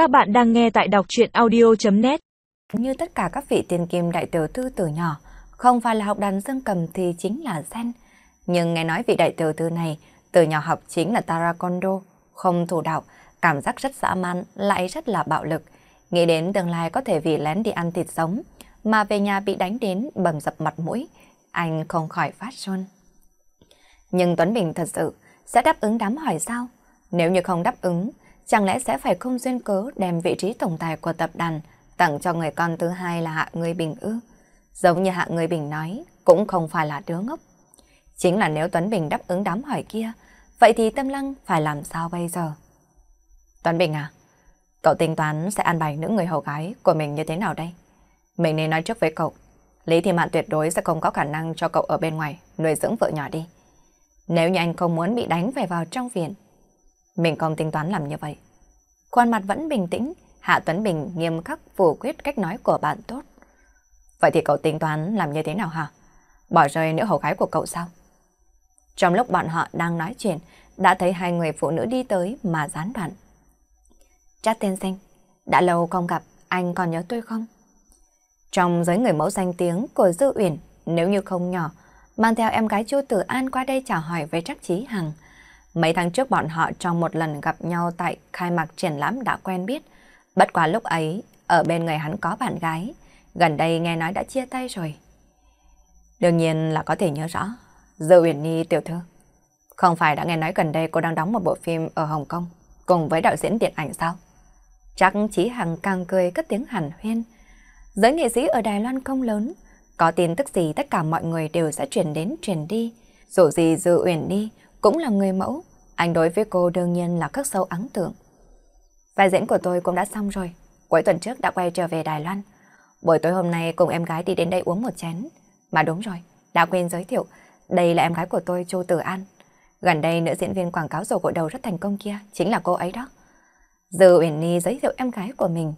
Các bạn đang nghe tại đọc chuyện audio.net Như tất cả các vị tiền kim đại tiểu thư từ nhỏ, không phải là học đàn dương cầm thì chính là sen. Nhưng nghe nói vị đại tiểu thư này từ nhỏ học chính là Tarakondo, không thủ đạo, cảm giác rất dã man, lại rất là bạo lực. Nghĩ đến tương lai có thể vì lén đi ăn thịt sống, mà về nhà bị đánh đến bầm dập mặt mũi, anh không khỏi phát run. Nhưng Tuấn Bình thật sự sẽ đáp ứng đám hỏi sao? Nếu như không đáp ứng, chẳng lẽ sẽ phải không duyên cớ đem vị trí tổng tài của tập đoàn tặng cho người con thứ hai là Hạ Người Bình ư? Giống như Hạ Người Bình nói, cũng không phải là đứa ngốc. Chính là nếu Tuấn Bình đáp ứng đám hỏi kia, vậy thì Tâm Lăng phải làm sao bây giờ? Tuấn Bình à, cậu tính toán sẽ an bài những người hầu gái của mình như thế nào đây? Mình nên nói trước với cậu, Lý Thị Mạn tuyệt đối sẽ không có khả năng cho cậu ở bên ngoài nuôi dưỡng vợ nhỏ đi. Nếu như anh không muốn bị đánh về vào trong viện, mình không tính toán làm như vậy. Khuôn mặt vẫn bình tĩnh, Hạ Tuấn Bình nghiêm khắc phủ quyết cách nói của bạn tốt. Vậy thì cậu tính toán làm như thế nào hả? Bỏ rơi nữ hầu gái của cậu sao? Trong lúc bọn họ đang nói chuyện, đã thấy hai người phụ nữ đi tới mà gián đoạn. Trác tên xanh, đã lâu không gặp, anh còn nhớ tôi không? Trong giới người mẫu danh tiếng của Dư Uyển, nếu như không nhỏ, mang theo em gái Chu Tử An qua đây chào hỏi với Trác Chí Hằng. Mấy tháng trước bọn họ trong một lần gặp nhau tại khai mạc triển lãm đã quen biết. Bất quá lúc ấy, ở bên người hắn có bạn gái. Gần đây nghe nói đã chia tay rồi. Đương nhiên là có thể nhớ rõ. Dư Uyển Nhi tiểu thư. Không phải đã nghe nói gần đây cô đang đóng một bộ phim ở Hồng Kông cùng với đạo diễn điện ảnh sao? Chắc Chí Hằng càng cười cất tiếng hẳn huyên. Giới nghệ sĩ ở Đài Loan không lớn. Có tin tức gì tất cả mọi người đều sẽ truyền đến truyền đi. Dù gì Dư Uyển Nhi cũng là người mẫu, anh đối với cô đương nhiên là khắc sâu ấn tượng. Vai diễn của tôi cũng đã xong rồi, cuối tuần trước đã quay trở về Đài Loan. Buổi tối hôm nay cùng em gái đi đến đây uống một chén. Mà đúng rồi, đã quên giới thiệu, đây là em gái của tôi Chu Tử An. Gần đây nữ diễn viên quảng cáo dầu gội đầu rất thành công kia, chính là cô ấy đó. Dư Uyển Nhi giới thiệu em gái của mình.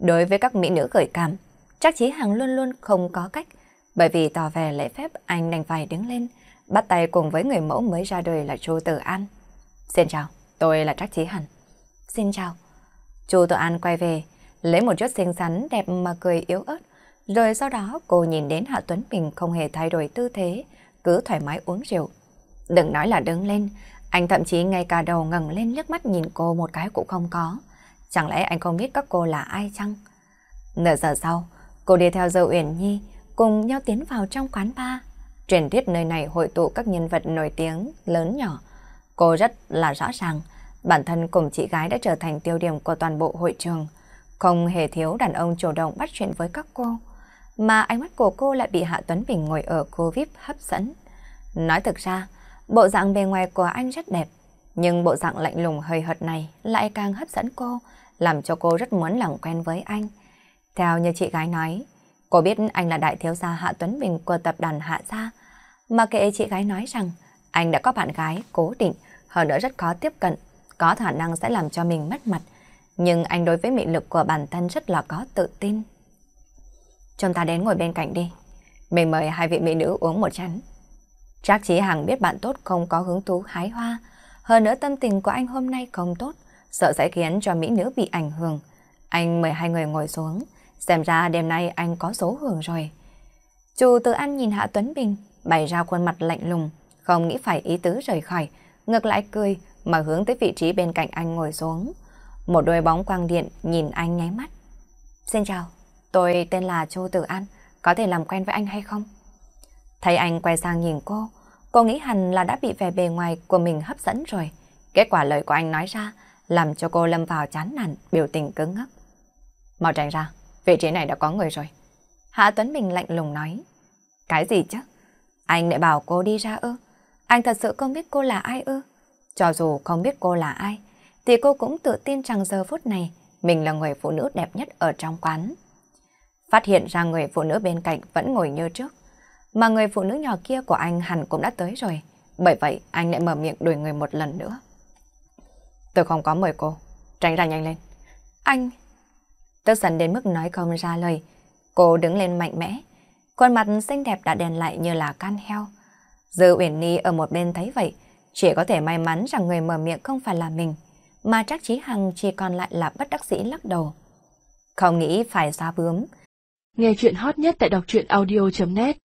Đối với các mỹ nữ gợi cảm, chắc Chí hàng luôn luôn không có cách, bởi vì tỏ vẻ lễ phép anh đành phải đứng lên, bắt tay cùng với người mẫu mới ra đời là Chu Tử An. Xin chào, tôi là Trác Chí Hằng. Xin chào. Chu Tử An quay về, lấy một chút xinh xắn đẹp mà cười yếu ớt, rồi sau đó cô nhìn đến Hạ Tuấn Bình không hề thay đổi tư thế, cứ thoải mái uống rượu. Đừng nói là đứng lên, anh thậm chí ngay cả đầu ngẩng lên liếc mắt nhìn cô một cái cũng không có. Chẳng lẽ anh không biết các cô là ai chăng? Nửa giờ sau, cô đi theo Dâu Uyển Nhi cùng nhau tiến vào trong quán bar. Truyền thuyết nơi này hội tụ các nhân vật nổi tiếng, lớn nhỏ. Cô rất là rõ ràng, bản thân cùng chị gái đã trở thành tiêu điểm của toàn bộ hội trường. Không hề thiếu đàn ông chủ động bắt chuyện với các cô. Mà ánh mắt của cô lại bị Hạ Tuấn Bình ngồi ở cô VIP hấp dẫn. Nói thực ra, bộ dạng bề ngoài của anh rất đẹp. Nhưng bộ dạng lạnh lùng hơi hợt này lại càng hấp dẫn cô, làm cho cô rất muốn làm quen với anh. Theo như chị gái nói, cô biết anh là đại thiếu gia Hạ Tuấn Bình của tập đoàn Hạ Gia, mà kệ chị gái nói rằng anh đã có bạn gái cố định, hơn nữa rất khó tiếp cận, có khả năng sẽ làm cho mình mất mặt. Nhưng anh đối với mị lực của bản thân rất là có tự tin. Chúng ta đến ngồi bên cạnh đi. Mình mời hai vị mỹ nữ uống một chén. Trác Chí Hằng biết bạn tốt không có hứng thú hái hoa. Hơn nữa tâm tình của anh hôm nay không tốt, sợ sẽ khiến cho mỹ nữ bị ảnh hưởng. Anh mời hai người ngồi xuống, xem ra đêm nay anh có số hưởng rồi. Chu Từ An nhìn Hạ Tuấn Bình, bày ra khuôn mặt lạnh lùng, không nghĩ phải ý tứ rời khỏi, ngược lại cười mà hướng tới vị trí bên cạnh anh ngồi xuống. Một đôi bóng quang điện nhìn anh nháy mắt. Xin chào, tôi tên là Chu Tử An, có thể làm quen với anh hay không? Thấy anh quay sang nhìn cô, cô nghĩ hẳn là đã bị vẻ bề ngoài của mình hấp dẫn rồi. Kết quả lời của anh nói ra làm cho cô lâm vào chán nản, biểu tình cứng ngắc. Mau tránh ra, vị trí này đã có người rồi. Hạ Tuấn Bình lạnh lùng nói. Cái gì chứ? Anh lại bảo cô đi ra ư? Anh thật sự không biết cô là ai ư? Cho dù không biết cô là ai, thì cô cũng tự tin rằng giờ phút này mình là người phụ nữ đẹp nhất ở trong quán. Phát hiện ra người phụ nữ bên cạnh vẫn ngồi như trước, mà người phụ nữ nhỏ kia của anh hẳn cũng đã tới rồi. Bởi vậy anh lại mở miệng đuổi người một lần nữa. Tôi không có mời cô, tránh ra nhanh lên. Anh... Tức giận đến mức nói không ra lời, cô đứng lên mạnh mẽ, khuôn mặt xinh đẹp đã đèn lại như là can heo. Dư Uyển Ni ở một bên thấy vậy, chỉ có thể may mắn rằng người mở miệng không phải là mình. mà chắc Chí Hằng chỉ còn lại là bất đắc dĩ lắc đầu. Không nghĩ phải ra bướm. Nghe chuyện hot nhất tại đọc truyện audio.net